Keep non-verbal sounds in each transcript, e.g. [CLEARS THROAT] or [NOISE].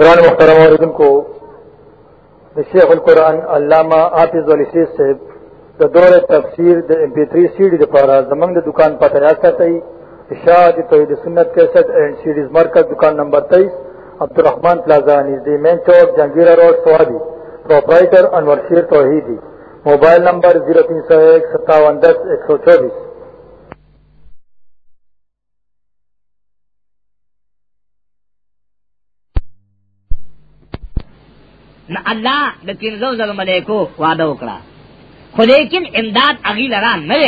قرآن محترم عوردن کو شیخ القرآن علامہ آفز والی شیخ صاحب د دور تفسیر د ام پی 3 سیډي د پاره زمنګ د دکان پته راځي اشاعت توحید سنت کیسټ اینڈ سیډیز مرکز دکان نمبر 23 عبدالرحمن پلازا نږدې مین چوک جنگیرا روډ سوادي پرپرایټر انور شیر توحیدی موبایل نمبر 03015710124 الله د پنځو زره ملائکو وعده وکړه خو لیکن امداد اغي لرا نه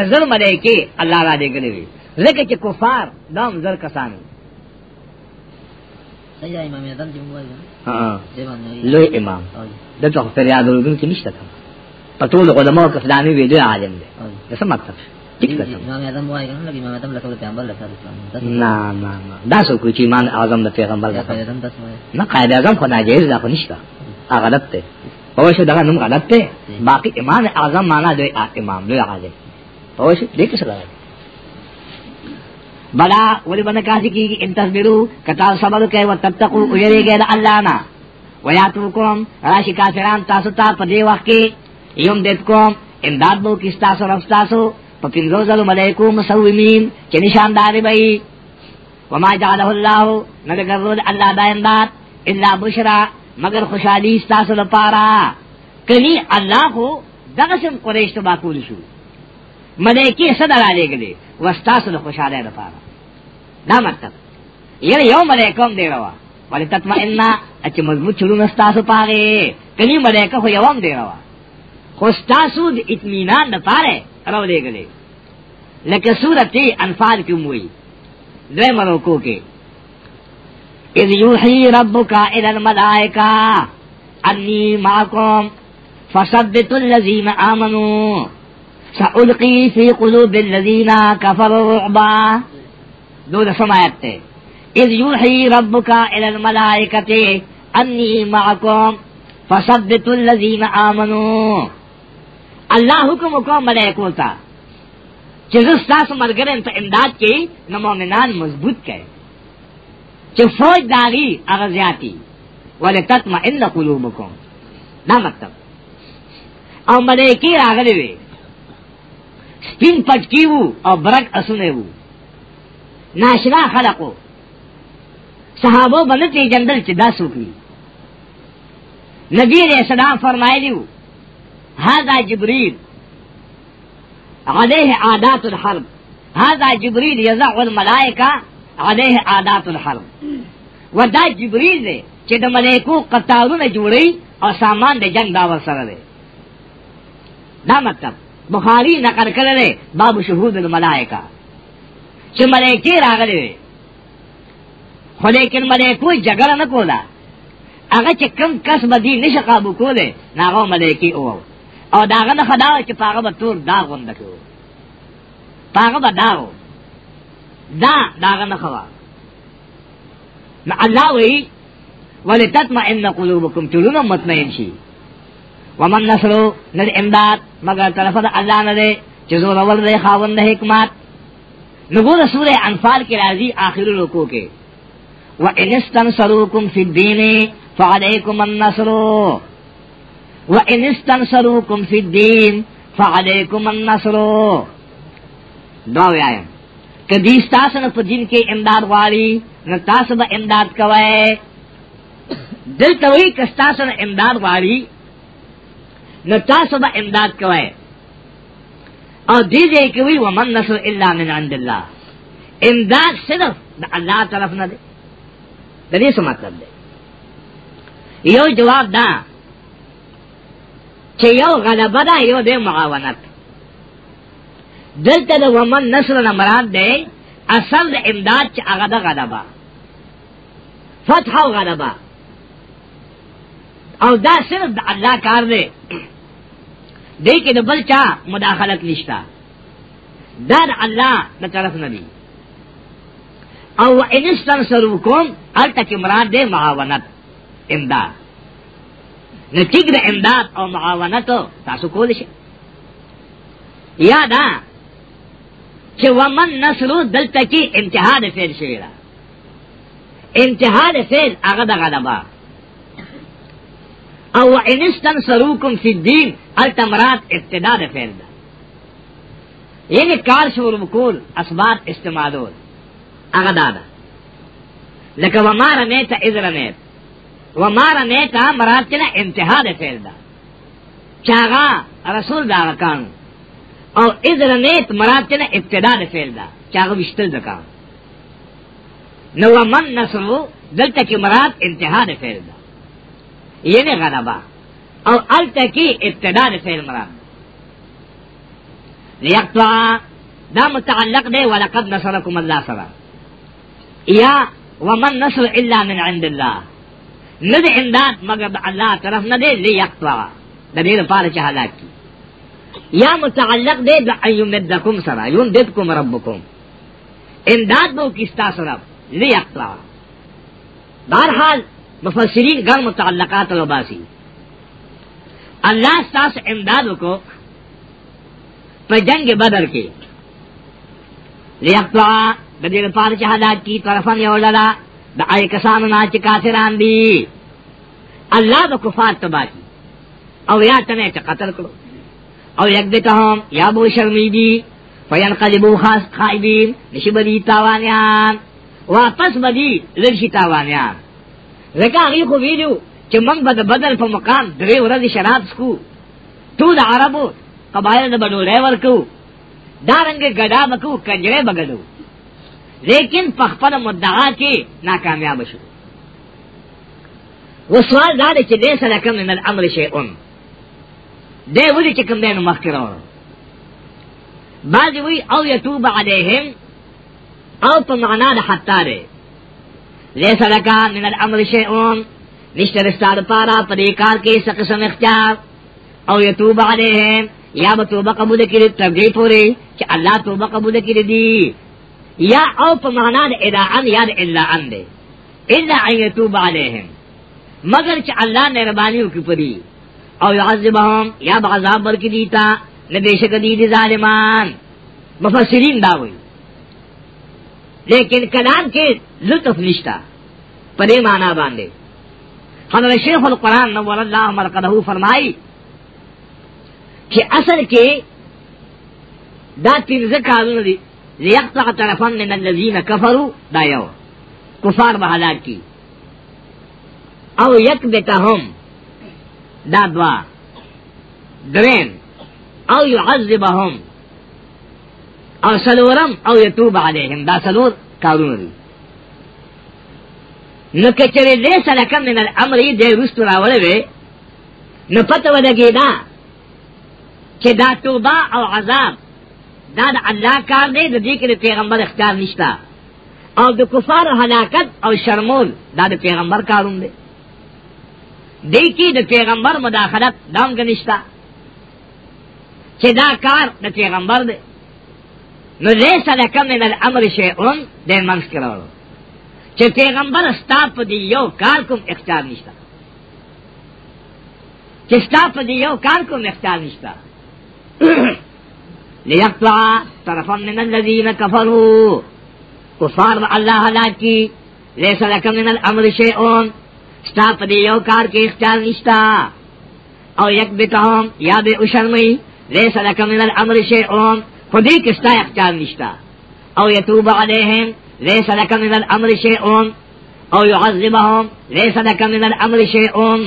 نظر ملائکه الله را دې کړی وی لکه چې کفار دام زر کسان سیدا امام اعظم دی موایي ها لوی امام دغه فریاد ورغون کې نشته پټول علماء کفلانی وی دی عالم دی څه مطلب نه نه نه دا څوک چې ایمان اعظم د پیغمبر لپاره نه قائد اعظم خو ناجیز نه نشته غلط ته پوښ دغه نوم غلط ته باقی امام اعظم معنا دی امام لوی هغه دی پوښ دې څه راغلی بلا ولی بنا کاسی کی ان تصبرو کتا صبر کئ و تتقو اجری گئ الله نا و یا ترکم راشی کافران تاسو ته په دې وخت کې یم دت کوم امداد بو کی تاسو رفتاسو په پینځو ځلو ملائکو مسومین چې نشاندار وي و ما جعله الله نه ګرځول الله دا امداد الا بشرا مگر خوشحالی استاسو لپارا کنی اللہ کو دغسم قریش تبا کول شو ملیکی صدر آلے گلے وستاسو لخوشحالی لپارا دا مطلب یہ یو ملیکم دے روا ولی تطمئنہ اچھ مضبوط چلون استاسو پارے کنی ملیکہ خو یوم دے روا خوستاسو د اطمینان لپاره رو دے گلے لکه سورت انفال کی موئی دوے مروکو کے اذ یوحی ربك الى الملائكة انی معکم فثبتوا الذین آمنوا سألقی فی قلوب الذین كفروا الرعب دو دسم آیت تے اذ یوحی ربك الى الملائكة انی معکم فثبتوا الذین آمنوا اللہ حکم کو ملائکوں تا ساس مرگرن تا امداد کی نمومنان مضبوط کرے چې فوج داغي هغه زیاتی ولتطمئن قلوبکم دا مطلب او ملائکی راغلی وی سپین پټکی وو او برک اسونه وو ناشنا خلقو صحابو باندې ته جندل چې دا سوکلی نبی علیہ السلام فرمایلی وو هاذا جبريل عليه عادات الحرب هذا جبريل يزع الملائكه علیہ عادات الحرم ودا جبریل دے چې د ملائکو قطارونه جوړي او سامان د جنگ دا ورسره دی دا مطلب بخاری نقل کړل باب شهود الملائکه چې ملائکه راغلي خو لیکن ملائکو جګړه نه کوله هغه چې کم کس بدی نشه قابو کوله ناغه ملائکی او او داغه نه خدا چې پاغه به تور دا غونډه کوي پاغه به داو دا داغه نه خوا نو الله وی ولتطمئن قلوبکم تلون مطمئن شي ومن نصر ند امداد مگر طرف د الله نه دی چې زور اول دی خاوند حکمت نګور سوره انفال کې راځي آخر رکو کې وان استنصروکم فی الدین فعلیکم النصر وان استنصروکم فی الدین فعلیکم النصر دا وایم کدی ستاسن پا دین کے امداد غالی نتاس با امداد کوئے دل توی کستاسن امداد غالی نتاس با امداد کوئے اور دیدے کوئی ومن نصر اللہ من عند اللہ امداد صرف دا اللہ طرف نہ دے دنی سے مطلب دے یو جواب دا چھے یو غلبہ دا یو دے معاونت دلته د ومن نصر نه مراد دی اصل د امداد چې هغه د غلبا فتح او غلبا او دا صرف د الله کار دی دې کې د بل چا مداخلت نشتا دا د الله د طرف نه دی او ان استنصروکم الته کې مراد دی معاونت امداد نه ټیګ د امداد او معاونت تاسو کول شئ یا دا کہ ومن نسلو دل تکی امتحاد فیل شویرا امتحاد فیل اغد غدبا او انستن سروکم فی الدین التمرات ابتداد فیل دا یعنی کار شور بکول اسبات استعمالول اغدادا لکه وما رمیتا اذ رمیت وما رمیتا مراد کنا امتحاد فیل دا چاگا رسول دا رکانو اور ازر نیت مراد چنا ابتدا دا فعل دا چاہو وشتل دا کام نو من نصرو دلتا کی مراد انتہا دا فعل دا یعنی غلبا اور التا کی ابتدا دا فعل مراد لیقتوا دا متعلق دے ولقد نصرکم اللہ سرا یا ومن نصر الا من عند اللہ ند امداد مگر اللہ طرف نہ دے لیقتوا دا دیر پار چہلاک کی یا متعلق دے دا ایمدکم سرا یون دیدکم ربکم امداد بو کستا سرب لی اقلا بہرحال مفسرین گن متعلقات و باسی اللہ ستاس امداد کو پر جنگ بدر کے لی اقلا بدل پار چہداد کی طرفن یو للا دا آئے کسان ناچ کافران دی اللہ دا کفار تباہ کی او یا تنے چا قتل کرو او یک بتهم یا بو شرمیدی فینقلبو خاص خائبین نشی بدی تاوانیان واپس بدی لرشی تاوانیان لکه هغه خو ویلو چې موږ به د بدل په مقام درې ورځې شراب سکو تو د عربو قبایل د بډو ډرایور کو دارنګ ګډا بکو کنجره بغلو لیکن په خپل مدعا کې ناکامیاب شو وسوال دا چې لیسا لکم من الامر شیئون دے ولی چکم دینو مخکر آورو بعضی وی او یتوب علیہم او پا معنا دا حتا دے لیسا لکا من الامر شئون نشترستار پارا پدیکار کے سقسم اختیار او یتوب علیہم یا با توبہ قبول کری تبدی پوری چا اللہ توبہ قبول کری دی یا او پا معنا دا اداعن یا دا اللہ ان دے اللہ ان یتوب علیہم مگر چا اللہ مہربانی کی پدی او يعذبهم یا بعذاب ورکی دیتا نبیشک دید ظالمان مفسرین داوئی لیکن کلام کے لطف نشتا پرے مانا باندھے حضرت شیخ القرآن نور اللہ مرکدہ فرمائی کہ اصل کے دا تین زکارون دی لیقتع طرفن من الذین کفروا دا یو کفار بحلاک کی او یک بیتہم دا دوا درین او یعذبهم او سلورم او یتوب علیهم دا سلور کارونه دي نو کچره دې سره کم من الامر دې رستو راولې وي نو پته ولګي دا چې دا توبه او عذاب دا د الله کار دی د دې کې د پیغمبر اختیار نشته او د کفار هلاکت او شرمول دا د پیغمبر کارون دی دیکی د پیغمبر مداخلت دام کنشتا چه دا کار د پیغمبر دی نو لیسا لکم من الامر شیعون دی منس کرولو چه پیغمبر ستا پا دی یو کار کم اختیار نشتا چه ستا پا دی یو کار کم اختیار نشتا [CLEARS THROAT] لیقتوا طرفا من الذین کفروا کفار با اللہ حلاکی لیسا لکم من الامر شیعون ستا پدی یو کار کے اختیار نشتا او یک بتاہم یا بے اشرمی لیس لکا من الامر شیعون خودی کستا اختیار نشتا او یتوب علیہم لیس لکا من الامر شیعون او یعذبہم لیس لکا من الامر شیعون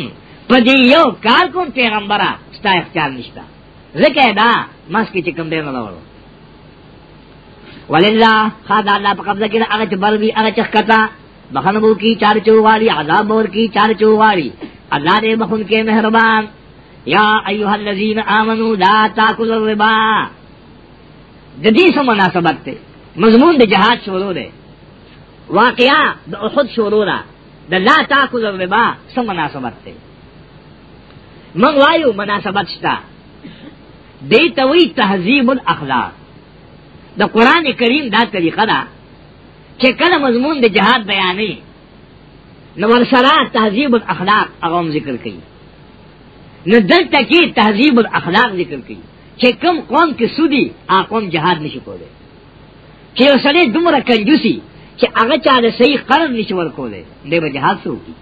پدی یو کار کن پیغمبرہ ستا اختیار نشتا ذکر دا مس کی چکم دے ملوڑو وللہ خاد اللہ پا قبضہ کی دا اغچ بلوی اغچ خطا بخنبو کی چار چوغاری عذاب اور کی چار چوغاری اللہ دے بخن کے مہربان یا ایوہ الذین آمنو لا تاکل الربا جدی سو مناسبت تے مضمون دے جہاد شورو دے واقعہ دا احد شورو را دا لا تاکل الربا سو مناسبت تے منگوائیو مناسبت شتا دے توی تہذیب الاخلاق دا قرآن کریم دا طریقہ دا چې کله مضمون د جهاد بیانې نو ورسره تهذیب الاخلاق هغه ذکر کړي نو دلته کې تهذیب الاخلاق ذکر کړي چې کوم قوم کې سودی هغه قوم جهاد نشي کولای چې یو سړی دومره کنجوسي چې هغه چا د صحیح قرض نشي ورکولای دی به جهاد سوکي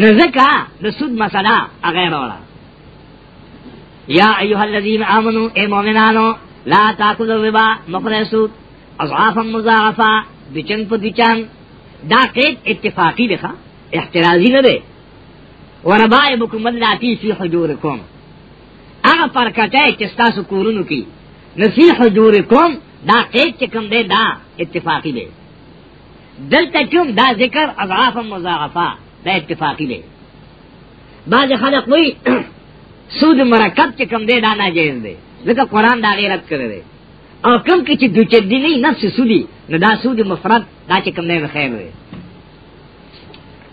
نو ځکه د سود مسله هغه راوړه یا ایها الذین آمنو ای مؤمنانو لا تاکلوا الربا مخرسود اضعافا مضاعفا دچن په دچن دا قید اتفاقی ده احترازی نه ده وربائبکم اللاتی فی حجورکم هغه پرکټه چې تاسو کورونو کې نصیح حجورکم دا قید چې کوم ده دا اتفاقی ده دلته کوم دا ذکر اضعافا مضاعفا دا اتفاقی ده بعض خلق وی [CLEARS THROAT] سود مرکب چې کوم ده دا ناجیز ده ځکه قران دا غیرت کړی ده او کم کې چې دوچې دی نه نفس سودی نو دا سودی مفرد دا چې کم نه خیر وي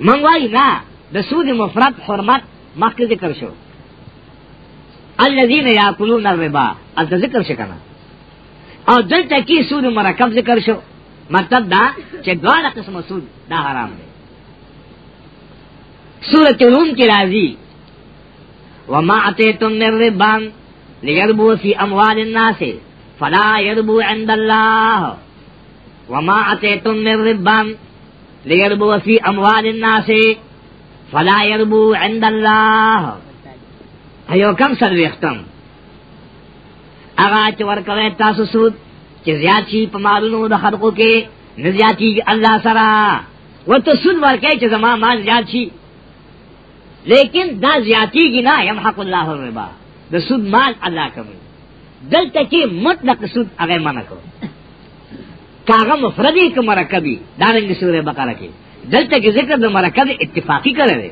من وای نه د سودی مفرد حرمت مخکې ذکر شو الذين ياكلون الربا از ذکر شي کنه او دلته کې سود مرکب ذکر شو مطلب دا چې دواړه قسم سود دا حرام دی سورۃ الروم کې راځي وما اتيتم من ربا ليربو في اموال الناس فلا يربو عند الله وما اتيتم من ربا ليربو في اموال الناس فلا يربو عند الله ایو کم سر ویختم اغا چور کوي تاسو سود چې زیات شي په مالونو د خلقو کې نزیاتی الله سره وته سود ورکه چې زما مال زیات شي لیکن دا زیاتی کی نه يمحق الله الربا د سود مال الله کوي دلته کې مطلق سود هغه منع کړو کاغه مفردی که مرکبی دارنګ سوره بقره کې دلته کې ذکر د مرکب اتفاقی کړی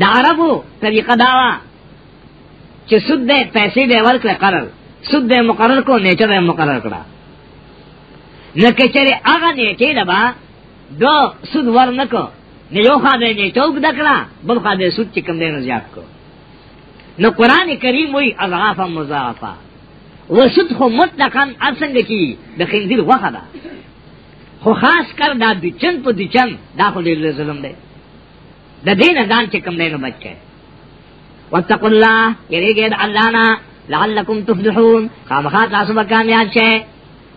دا عربو طریقه دا وا چې سود دې پیسې دې ورکړه قرار سود دې مقرر کو نیټه دې مقرر کړه نه کچره هغه نیټه دبا دو سود ورنکو نه یو خا دې نیټه وګ دکړه بل خا دې سود چې کم دې نه زیات کو نو قرآن کریم وی اضعاف مضاعفا وسط خو مطلقاً ارسنگ کی دا خنزیر وخا دا خو خاص کر دا دچن پا دچن دا خو دیر ظلم دے دا دین ازان چکم دے نو بچے واتقو اللہ یرے گید اللہ نا لعلکم تفلحون خامخات لاسو بکامیان شے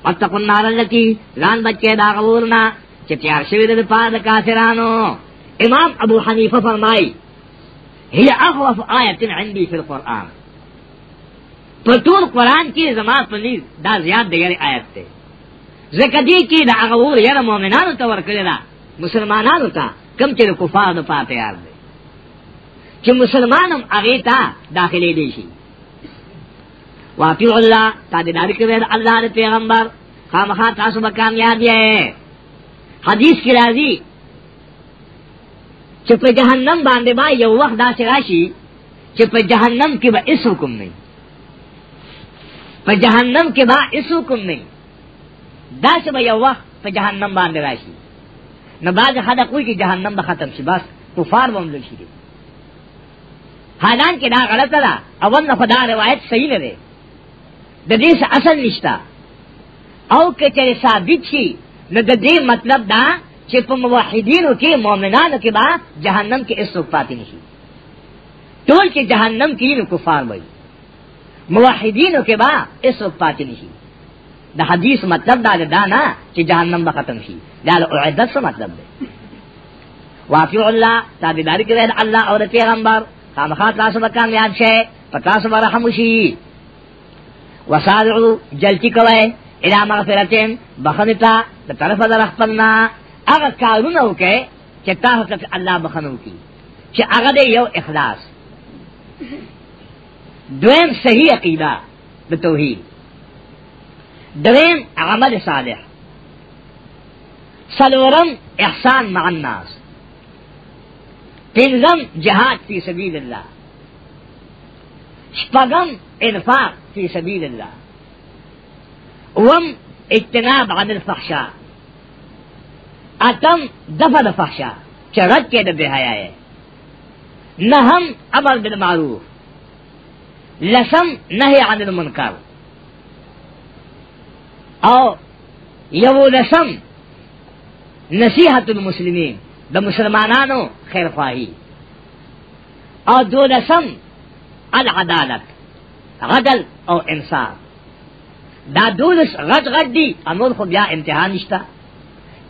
واتقو النار اللتی لان بچے دا غورنا چتیار شوید دا پا دا کافرانو امام ابو حنیفہ فرمائی هي اخوف آیه عندي في القران په ټول قران کې زما په لیز دا زیات دی غیر آیت دی زکه دې کې دا هغه ور یې مؤمنانو ته ورکړل دا مسلمانانو ته کم چې کفار نه پاتې یار دي چې مسلمانم هغه ته داخلي دي شي واطیع الله تابعداري کوي د الله د پیغمبر خامخا تاسو به کامیاب یې حدیث کې راځي چې په جهنم باندې با یو وخت داسې راشي چې په جهنم کې به اس حکم نه په جهنم کې به اس حکم نه داسې به یو وخت په جهنم باندې راشي نه باز خلک وایي چې جهنم به ختم شي بس کفار به هم لږ شي حالان کې دا غلطه ده اول نه خدا روایت صحیح نه ده د دې اصل نشتا او که چې ثابت شي نو د دې مطلب دا چې په موحدینو کې مؤمنانو کې با جهنم کې اسو پاتې نشي ټول چې جهنم کې نو کفار وي موحدینو کې با اسو پاتې نشي د حدیث مطلب دا دا نه چې جهنم به ختم شي دا اعداد څه مطلب دی واطیع الله تابعداري کوي الله او پیغمبر خامخا تاسو به کامیاب شئ پتا سو رحم شي وسارعوا جلتی کوي الى مغفرتين بخنتا طرف در خپلنا هغه کارونه وکړي چې تاسو ته اللہ بخنو کی چې هغه یو اخلاص دویم صحیح عقیدہ د توحید دریم عمل صالح سلورم احسان مع الناس پنزم جہاد فی سبیل اللہ شپغم انفاق فی سبیل اللہ وم اجتناب عن الفحشاء اتم دفع د فحشا چې رد کې د بهایا ہے نہ ہم امر بالمعروف لسم نہ عن المنکر او یو لسم نصیحت المسلمین د مسلمانانو خیر خواهی او دو لسم العدالت عدل او انصاف دا دولس غټ غټ دي امور خو بیا امتحان نشته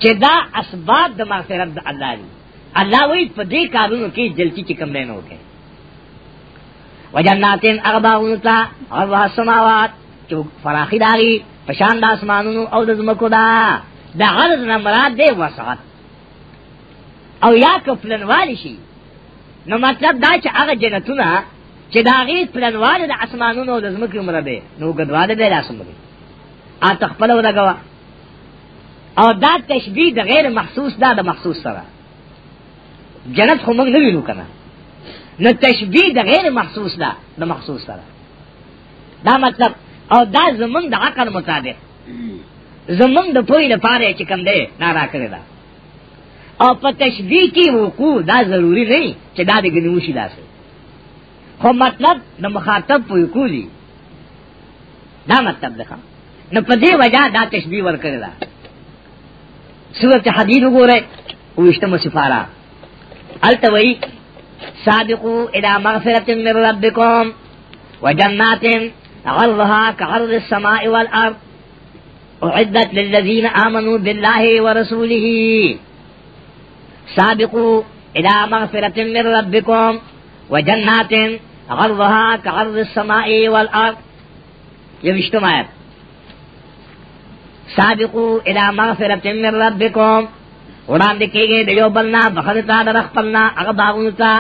چې دا اسباب د مغفرت د الله دی الله وی په دې کارونو کې جلتی چې کم دینو کې وجناتین اغباون تا او وه سماوات چې فراخی داغي پشان د اسمانونو او د زمکو دا دا غرض نه مراد دی وسعت او یا کفلن والی شي نو مطلب دا چې هغه جنتونه چې داغي پلنواله د اسمانونو او د زمکو مربه نو ګدواله به لاسمه دي ا تخپل ولګوا او دا تشبیه د غیر محسوس دا د محسوس سره جنت خو موږ نه وینو کنه نو تشبیه د غیر محسوس دا د محسوس سره دا مطلب او دا زمونږ د عقل مطابق زمونږ د پوی لپاره چې کم دی دا راکړی دا او په تشبیه کې وقوع دا ضروری نه چې دا د ګنوشي داسې خو مطلب د مخاطب په وقوع دی دا مطلب ده نو په دې وجہ دا تشبیه ورکړی دا سورت حدید وګورئ وشتمه سفاره التوی سابقوا الى مغفرة من ربكم وجنات عرضها كعرض السماء والارض اعدت للذين امنوا بالله ورسوله سابقوا الى مغفرة من ربكم وجنات عرضها كعرض السماء والارض يمشتم آیت سابقو الى مغفرت من ربکم وڑان دکی گئے دیو بلنا بخدتا درخ پلنا اگر باغونتا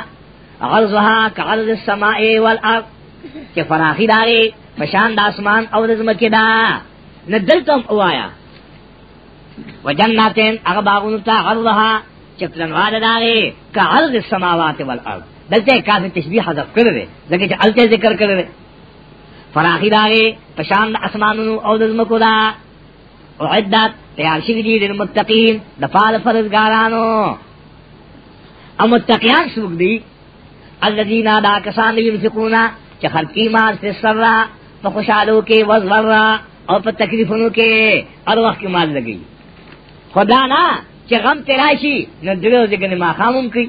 غرزها کغرز السماء والارض کہ فراخی دارے پشان دا اسمان او رزمکی دا ندلتم اوایا وجناتین اگر باغونتا غرزها چپلن والا دارے کغرز السماوات والارض دلتے کافی تشبیح حضف کر رہے لیکن چا علتے ذکر کر رہے فراخی دارے پشان دا اسمانونو او رزمکو دا اعدت تیار شوی دی دن متقین دفال فرزگارانو او متقیان سوک دی اللذین آدھا کسان دی انفقونا چا خلقی مار سے سر را پا خوشحالو کے وزور را او پا تکریفنو کے اور وقت کی مار لگی خدا نا چا غم تیراشی نو دلو زگن ما خامم کی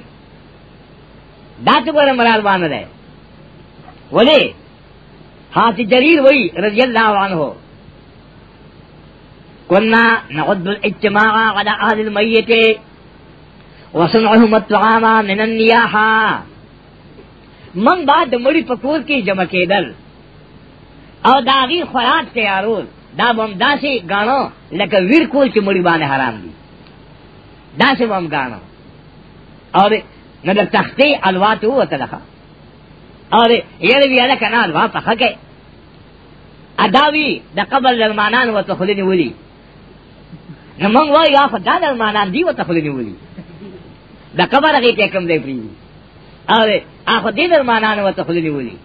دا تو گورا مرار بانا رہے ولی حاتی جریر وی رضی اللہ عنہ كنا نعد الاجتماع على اهل الميت وصنعهم الطعام من النياحه من بعد مړی پکور کې جمع کېدل او داغي خوراک تیارول دا بم داسې غاڼو لکه ویر کول چې مړی باندې حرام دي داسې بم غاڼو او نه د تختې الوات هو تلخه او یې وی اله کنه الوا په حقه اداوی د قبل لمانان وتخلنی ولي نو موږ وایو یا خدای دا معنا دی وته خپل نیولې دا کبره کې ته کم دی پری اره اخو دې در معنا نه وته خپل نیولې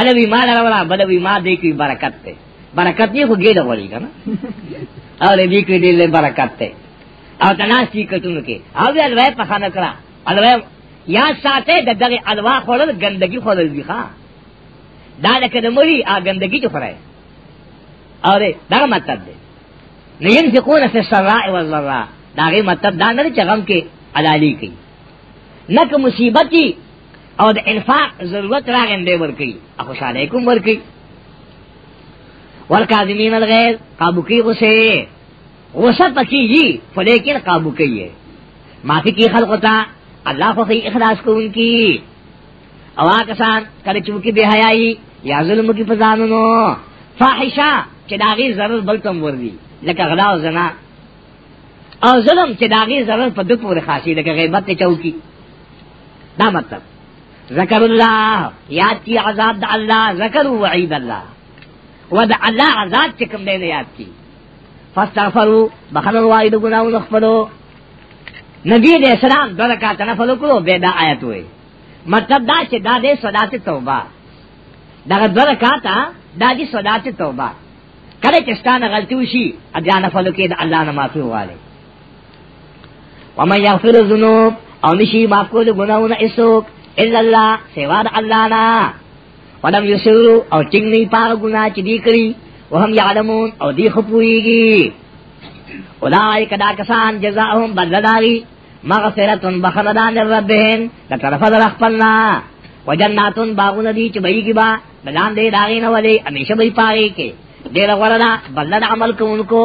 اله وی مال راولا بل وی ما دې کی برکت ته برکت یې خو ګېډه وړي کنه اره دې کې دې له برکت ته او تناسي کتون کې او دې الوه په خانه کرا الوه یا ساته د دغه الوا خورل ګندګي خورل دی ښا دا لکه د مړي ا ګندګي چې خورای اره دا مطلب دی لینفقون فی السراء والضراء دا غي مطلب دا نه چې غم کې علالی کوي نه که مصیبت او د انفاق ضرورت راغندې ورکی اخو علیکم ورکی والکاظمین الغیظ قابو کی غصے غصہ پکی جی فلیکن قابو کی ہے معافی کی خلقتا اللہ خو خی اخلاص کو ان کی اوا کسان کله چوکی بے حیائی یا ظلم کی فزانونو فاحشہ چې داغي ضرر بلتم وردی لکه غلا او زنا او ظلم چې داغي ضرر په دغه پورې خاصي لکه غیبت ته چوکي دا مطلب ذکر الله یاد کی عذاب د الله ذکر وعید الله ود الله عذاب چې کوم دی یاد کی فاستغفروا بخنوا وعید ګناو نخفلوا نبی دې اسلام دغه کا تنفل کړو به دا آیت وې مطلب دا چې دا دې صدقه توبه دغه دغه کا تا دا دې صدقه توبه کله چې ستانه غلطي وشي اجازه فلو کې د الله نه معافي واله و من یغفر الذنوب او نشي معاف کول ګناونه ایسوک الا الله سوا د الله نه ولم یسرو او ټینګ نه پاره ګنا چې دی کړی وهم یعلمون او دی خپويږي اولئک دا کسان جزاهم بدلداري مغفرتن بخندان ربهم لطرف در اخپلنا وجناتن باغون دی چبئی کی با بلان دے داغین ولی امیشہ بی پاگی کے دیر غورا دا بلد عمل کونکو